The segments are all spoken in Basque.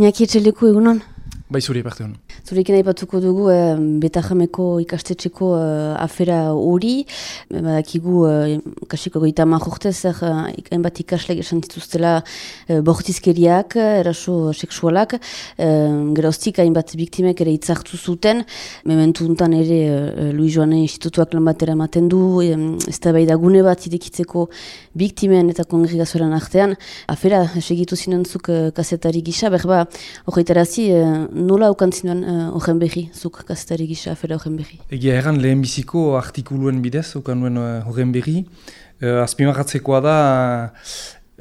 Iñaki etxeleku egunon? Bai zuri parte. Zurekin aipatuko dugu eh, Betajameko ikastetxeko eh, afera hori. Badakigu eh, kasiko goita majortez eh, hainbat ikasleak esan dituztela eh, bortizkeriak, eraso seksualak. Eh, geroztik hainbat biktimek ere itzartu zuten. Mementu untan ere eh, Luis Joane institutuak lan batera ematen du. Ez da bai da gune bat idekitzeko biktimen eta kongregazoran artean. Afera segitu zinentzuk eh, kasetari gisa. Berba, horretarazi, eh, nola aukantzinoan horren uh, behi, zuk kazetari gisa afera horren behi? Egia erran lehen biziko artikuluen bidez, okan nuen horren behi. Uh, Azpimarratzekoa da,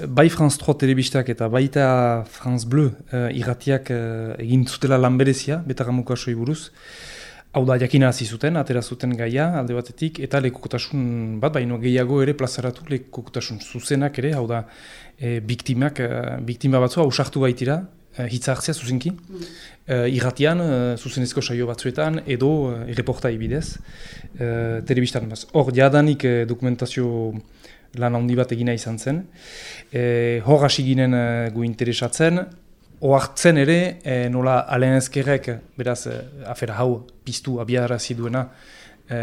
bai France 3 telebistak eta baita France Bleu uh, irratiak uh, egin zutela lanberezia, betagamuko asoi buruz. Hau da, jakina hasi zuten, atera zuten gaia alde batetik, eta lekukotasun bat, baino gehiago ere plazaratu lekukotasun zuzenak ere, hau da, e, biktimak, biktima batzua usartu baitira, uh, hitza hartzea zuzenki, mm. uh, irratian, uh, zuzenezko saio batzuetan, edo uh, erreportai bidez, uh, telebistan. Hor, jadanik uh, dokumentazio lan handi bat egina izan zen, uh, hor hasi ginen uh, gu interesatzen, Oartzen ere, e, nola alen ezkerrek, beraz, e, afera hau, piztu, abiara ziduena, e,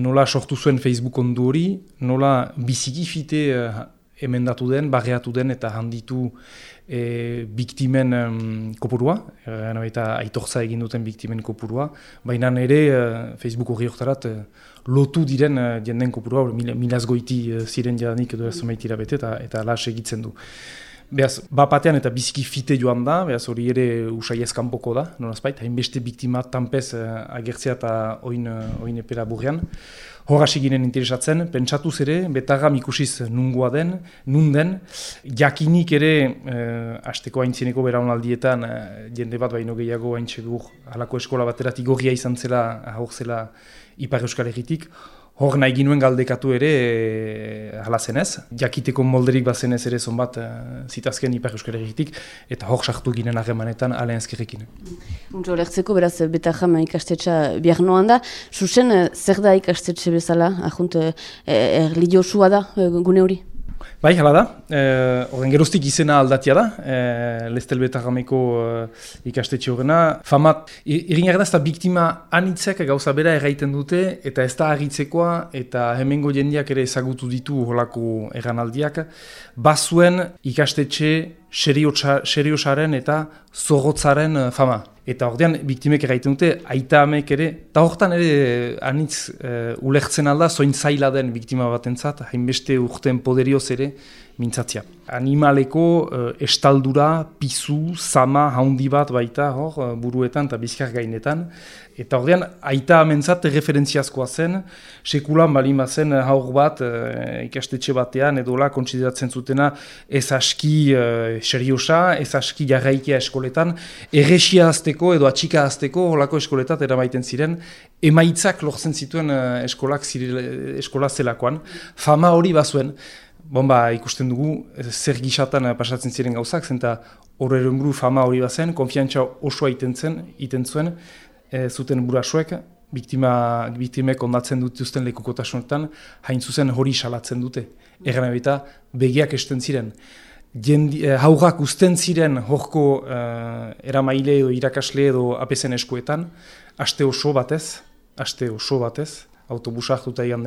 nola sortu zuen Facebook ondu hori, nola biziki fite e, emendatu den, barreatu den eta handitu e, biktimen um, kopurua, e, eta aitortza egin duten biktimen kopurua, baina ere e, Facebook hori oktarat e, lotu diren e, jenden kopurua, mil, milaz goiti e, ziren jadanik edo ez bete eta, eta las egitzen du. Beaz, bapatean eta biziki fite joan da, beaz hori ere usai ezkanpoko da, nolazpait, hainbeste biktima tanpez uh, agertzea eta oin, uh, oin epera burrean. Horrasi ginen interesatzen, pentsatuz ere, betagam ikusiz nungoa den, nun den, jakinik ere, uh, asteko haintzieneko beraunaldietan, uh, jende bat baino gehiago haintzegur, halako eskola bateratik gorria izan zela, ahor zela Ipar Euskal Herritik, Hor nahi ginuen galdekatu ere e, hala zenez, jakiteko molderik bazenez ere zonbat e, zitazken Ipar Euskal Herritik, eta hor sartu ginen harremanetan alen ezkerrekin. Untzo lertzeko, beraz, beta jama ikastetxa bihar noan da, susen, e, zer da ikastetxe bezala, ahunt, e, erlidiosua da gune hori? Bai, hala da. Eh, Oren geroztik izena aldatia da. Eh, Lestel Betagameko eh, ikastetxe horrena. Famat, irriñak da ez da biktima anitzek gauza bera erraiten dute, eta ez da agitzekoa, eta hemengo jendiak ere ezagutu ditu holako erranaldiak. Bazuen ikastetxe seriosaren eta zorrotzaren eh, fama. Eta ordean, biktimek erraiten dute, aita amek ere, eta horretan ere anitz uh, ulertzen alda, zoin zaila den biktima batentzat, hainbeste urten poderioz ere, mintzatzia. Animaleko uh, estaldura, pizu, zama, haundi bat baita hor, uh, buruetan eta bizkar gainetan. Eta ordean, aita amentzat referentziazkoa zen, sekulan balin zen haur bat uh, ikastetxe batean, edola kontsideratzen zutena ez aski uh, seriosa, ez aski jarraikia eskoletan, erresia azteko edo atxika azteko holako eskoletat eramaiten ziren, emaitzak lortzen zituen eskolak zire, eskola zelakoan, fama hori bazuen bomba ikusten dugu, zer gixatan pasatzen ziren gauzak, zenta horren buru fama hori bazen, konfiantza osoa iten zen, iten zuen, e, zuten burasuek, biktima, biktimek ondatzen dituzten lekukotasunetan, hain zuzen hori salatzen dute. Egan ebita, begiak esten ziren. Jendi, e, haugak usten ziren horko e, eramaile edo irakasle edo apezen eskuetan, aste oso batez, aste oso batez, autobusa hartuta egan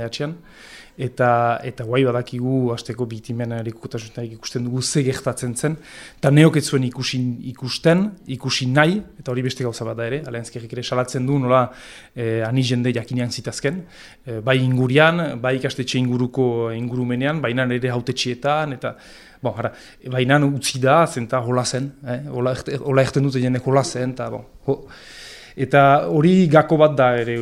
eta eta guai badakigu asteko biktimen erikutasunak ikusten dugu ze gertatzen zen. Eta neok ez ikusin ikusten ikusi nahi eta hori beste gauza bat da ere. Alenskerrik ere salatzen du nola eh, ani jende jakinean zitazken. Eh, bai ingurian bai ikastetxe inguruko ingurumenean baina ere hautetxietan eta Bon, hara, baina utzi da, zenta hola zen, eh? hola, hola erten dute jende hola zen, eta bon, ho, Eta hori gako bat da ere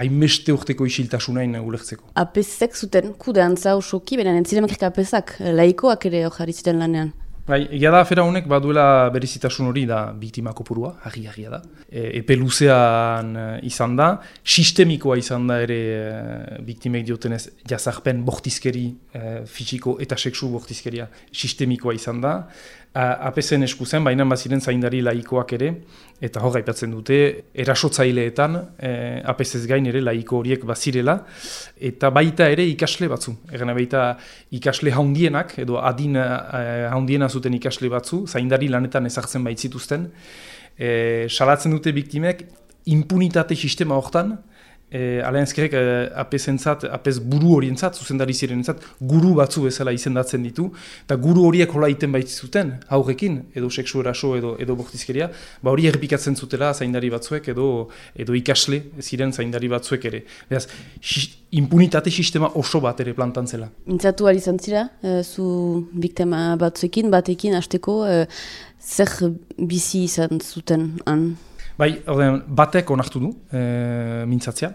hainbeste urteko isiltasunain ulertzeko. Apezek zuten kudeantza osoki, beren entziremakik apezak, laikoak ere hori zuten lanean. Bai, egia da afera honek baduela berizitasun hori da biktima kopurua, harri harria da. E, epe luzean e, izan da, sistemikoa izan da ere e, biktimek diotenez jazarpen bortizkeri e, fisiko eta seksu bortizkeria sistemikoa izan da. Apezen esku zen, baina baziren zaindari laikoak ere, eta hor gaipatzen dute, erasotzaileetan e, apezez gain ere laiko horiek bazirela, eta baita ere ikasle batzu. Egan baita ikasle haundienak, edo adin e, haundiena zuten ikasle batzu, zaindari lanetan ezartzen baitzituzten, e, salatzen dute biktimek, impunitate sistema hortan, E, Alain ezkerrek e, apezentzat, apez buru horientzat, zuzendari zirenentzat, guru batzu bezala izendatzen ditu, eta guru horiek hola iten baitzuten, haurekin, edo seksu eraso edo, edo bortizkeria, ba hori errepikatzen zutela zaindari batzuek edo edo ikasle ziren zaindari batzuek ere. Beraz, impunitate sistema oso bat ere plantan zela. Intzatu ari zantzira, e, zu biktema batzuekin, batekin, hasteko, e, zer bizi izan zuten han? Bai, orden, batek onartu du, e, mintzatzea.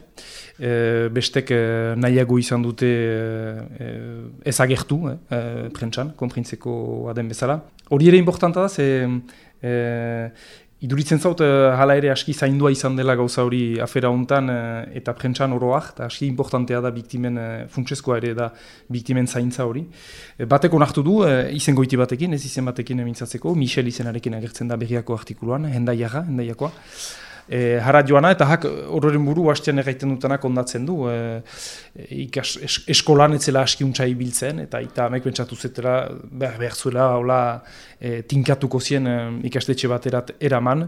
E, bestek e, nahiago izan dute e, ezagertu, e, e, prentsan, konprintzeko aden bezala. Hori ere importanta da, ze e, Iduritzen zaut, uh, hala ere aski zaindua izan dela gauza hori afera hontan uh, eta prentsan oroak, eta aski importantea da biktimen, uh, ere da biktimen zaintza hori. Uh, batek onartu du, izen goiti batekin, ez izen batekin emintzatzeko, Michel izenarekin agertzen da berriako artikuluan, hendaiaga, hendaiakoa e, hara joana eta hak horren buru hastean erraiten dutenak ondatzen du. E, ikas, es, eskolan etzela askiuntza ibiltzen eta eta amek bentsatu zetela behar, behar zuela hola, e, tinkatuko zien e, ikastetxe baterat eraman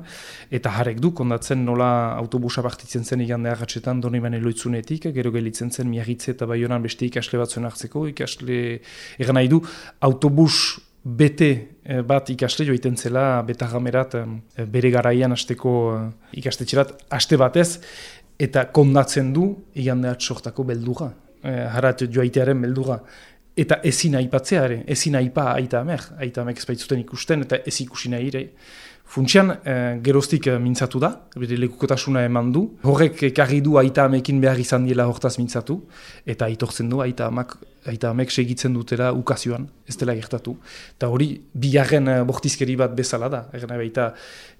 eta harek du kondatzen nola autobusa partitzen zen igande agatzetan doni bane loitzunetik, gero gelitzen zen miagitze eta baionan beste ikasle batzuen hartzeko, ikasle egan nahi du autobus bete eh, bat ikasle joiten zela betagamerat eh, bere garaian asteko eh, ikastetxerat aste batez eta kondatzen du igandeat sortako beldura, harat joaitearen beldura. Eta ezin aipatzeare, ezin aipa aita amek, aita amek ez ikusten eta ez ikusi nahi ere. Funtsian, e, geroztik e, mintzatu da, bere lekukotasuna eman du. Horrek ekarri du aita amekin behar izan diela hortaz mintzatu, eta aitortzen du aita, amak, aita amek segitzen dutera ukazioan, ez dela gertatu. Eta hori, bigarren e, bortizkeri bat bezala da. Egan baita,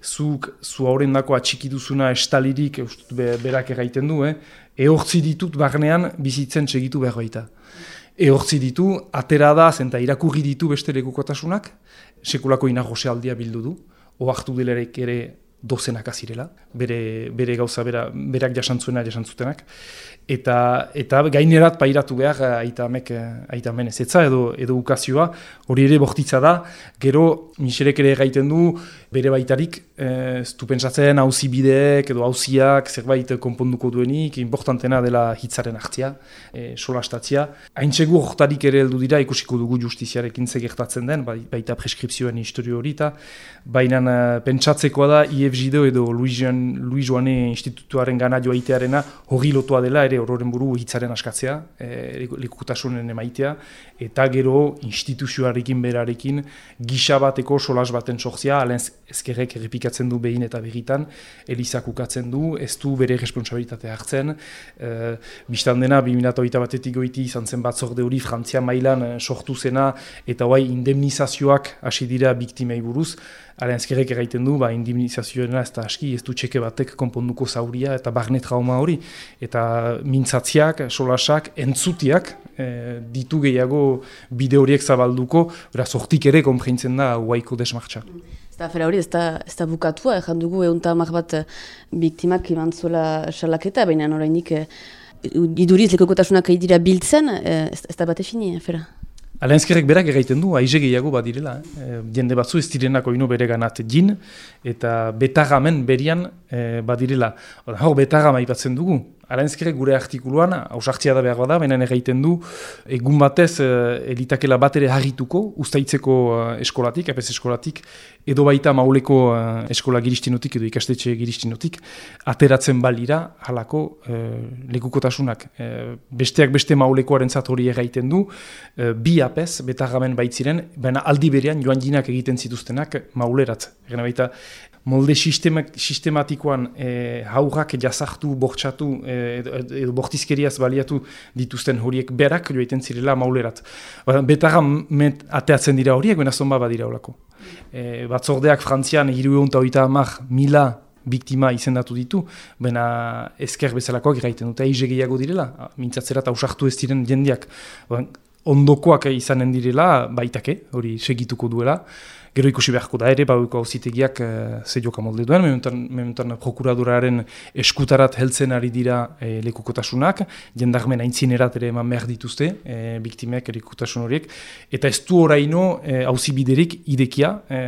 zuk, zu hauren dako atxikiduzuna estalirik, be, berak erraiten du, eh? ehortzi ditut barnean bizitzen segitu behar baita. Ehortzi ditu, atera da, zenta irakurri ditu beste lekukotasunak, sekulako inagose aldia bildu du oartu dilerek ere dozenak azirela, bere, bere gauza bera, berak jasantzuena jasantzutenak. Eta, eta gainerat pairatu behar aita amek, aita menez. Etza edo, edo ukazioa, hori ere bortitza da, gero Michelek ere gaiten du, bere baitarik, eh, ez du pentsatzen hauzi bideek edo hauziak zerbait konponduko duenik, importantena dela hitzaren hartzia, e, solastatzia. Haintxegu hortarik ere heldu dira ikusiko dugu justiziarekin gertatzen den, bai, baita preskripzioen historio hori eta baina pentsatzekoa da IFGD edo Luis Joane institutuaren gana joaitearena hori lotua dela ere horren buru hitzaren askatzea, e, likutasunen emaitea, eta gero instituzioarekin berarekin gisa bateko solas baten sortzea, alen ezkerrek errepikatzen du behin eta begitan, elizak ukatzen du, ez du bere responsabilitatea hartzen, e, biztan dena, 2008 batetik goiti izan zen batzorde hori Frantzia mailan e, sortu zena, eta bai indemnizazioak hasi dira biktimei buruz, Hala ezkerrek egiten du, ba, indemnizazioena ez da aski, ez du txeke batek konponduko zauria eta barne trauma hori. Eta mintzatziak, solasak, entzutiak, e, ditu gehiago bide horiek zabalduko, bera sortik ere konprintzen da huaiko desmartxa. Ez da, hori, ez da, ez da bukatua, ezan dugu egun tamar bat eh, biktimak iman zuela salaketa, baina norainik e, iduriz lekokotasunak dira biltzen, e, ez da bat efini, afera? Alenzkerrek berak egiten du, aize gehiago badirela. Eh? Jende batzu ez direnako ino bere ganat jin, eta betagamen berian e, badirela. Hor betagama ipatzen dugu, Aranzkerek gure artikuluan, hausartzia da behar bada, baina egiten du, egun batez, eh, elitakela bat ere harrituko, ustaitzeko eh, eskolatik, apes eskolatik, edo baita mauleko eh, eskola giristinotik, edo ikastetxe giristinotik, ateratzen balira, halako eh, lekukotasunak. Eh, besteak beste maulekoaren hori egiten du, eh, bi apes, betarramen baitziren, baina aldi berean joan jinak egiten zituztenak maulerat. Egena baita, molde sistemak, sistematikoan e, haurrak jazartu, bortxatu, e, edo, bortizkeriaz baliatu dituzten horiek berak joiten zirela maulerat. Betarra met ateatzen dira horiek, baina zonba badira horako. E, batzordeak frantzian hiru egun eta amak mila biktima izendatu ditu, baina ezker bezalakoak gaiten dute eize gehiago direla, mintzatzera eta usartu ez diren jendiak ondokoak izanen direla, baitake, hori segituko duela, Gero ikusi beharko da ere, bauko hauzitegiak e, ze joka molde duen, mementan prokuraduraren eskutarat heltzen ari dira e, lekukotasunak, jendarmen aintzinerat ere eman behar dituzte, e, biktimek lekukutasun horiek, eta ez du oraino hauzi biderik idekia, e,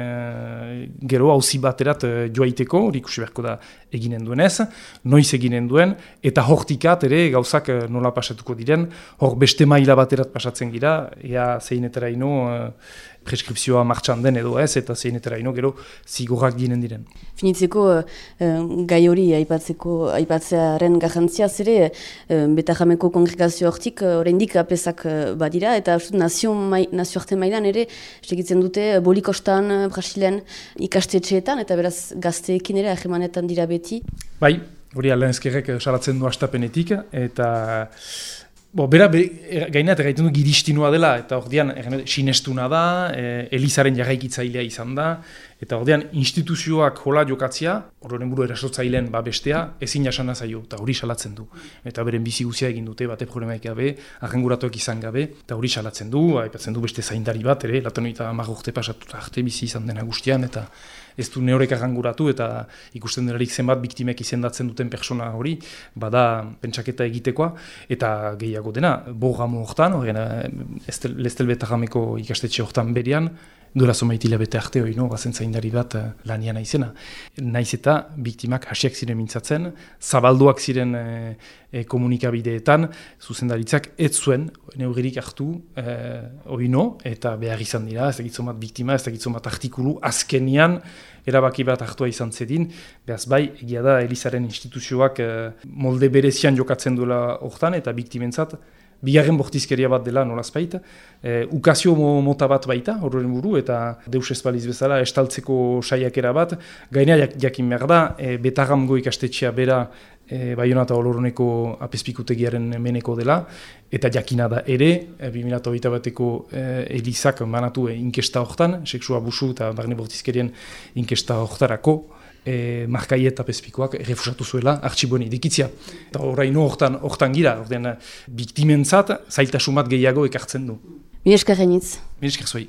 gero hauzi baterat e, joaiteko, hori ikusi beharko da eginen duenez, noiz eginen duen, eta hortikat ere gauzak nola pasatuko diren, hor beste maila baterat pasatzen gira, ea zeinetera ino, preskripzioa martxan den edo ez, eta zeinetera ino gero zigorrak ginen diren. Finitzeko uh, gai hori aipatzeko aipatzearen garrantzia zere uh, beta kongregazio hortik uh, oraindik apesak badira eta nazio, mai, arte mailan ere segitzen dute bolikostan, Brasilen ikastetxeetan eta beraz gazteekin ere ahemanetan dira beti. Bai, hori alen ezkerrek salatzen du astapenetik eta Bo, bera, be, er, gainat, egiten du giristinua dela, eta ordean, sinestuna da, e, Elizaren jarraikitzailea izan da, eta ordean, instituzioak jola jokatzia, horren buru erasotzailean ba bestea, ezin jasana zaio, eta hori salatzen du. Eta beren bizi guzia egin dute, bate problemaik gabe, arrenguratuak izan gabe, eta hori salatzen du, aipatzen du beste zaindari bat, ere, latenoita marrokte pasatuta arte bizi izan dena guztian, eta ez du neorek arranguratu eta ikusten delarik zenbat biktimek izendatzen duten persona hori, bada pentsaketa egitekoa, eta gehiago dena, bo gamu hortan, horren, lestelbeta jameko ikastetxe hortan berian, Dura zomaiti labete arte hori no, bazen zaindari bat uh, lanian aizena. Naiz eta biktimak hasiak ziren mintzatzen, zabalduak ziren e, komunikabideetan, zuzendaritzak ez zuen neugerik hartu hori no, eta behar izan dira, ez da bat biktima, ez da bat artikulu, azkenian erabaki bat hartua izan zedin, behaz bai, egia da, Elizaren instituzioak molde berezian jokatzen duela hortan, eta biktimentzat, bigarren bortizkeria bat dela nolazpait, e, ukazio mota bat baita, horren buru, eta deus espaliz bezala, estaltzeko saiakera bat, gaina jak, jakin behar da, e, betagamgo ikastetxea bera, e, Baionata Oloroneko apespikutegiaren meneko dela, eta jakina da ere, e, 2008 bateko e, elizak manatu e, inkesta hortan, seksua busu eta barne bortizkerien inkesta hortarako, e, markai eta pezpikoak refusatu zuela artxiboen idikitzia. Eta horrein hortan, hortan gira, ordean biktimentzat zailtasumat gehiago ekartzen du. Mi esker genitz. Mi esker zuei.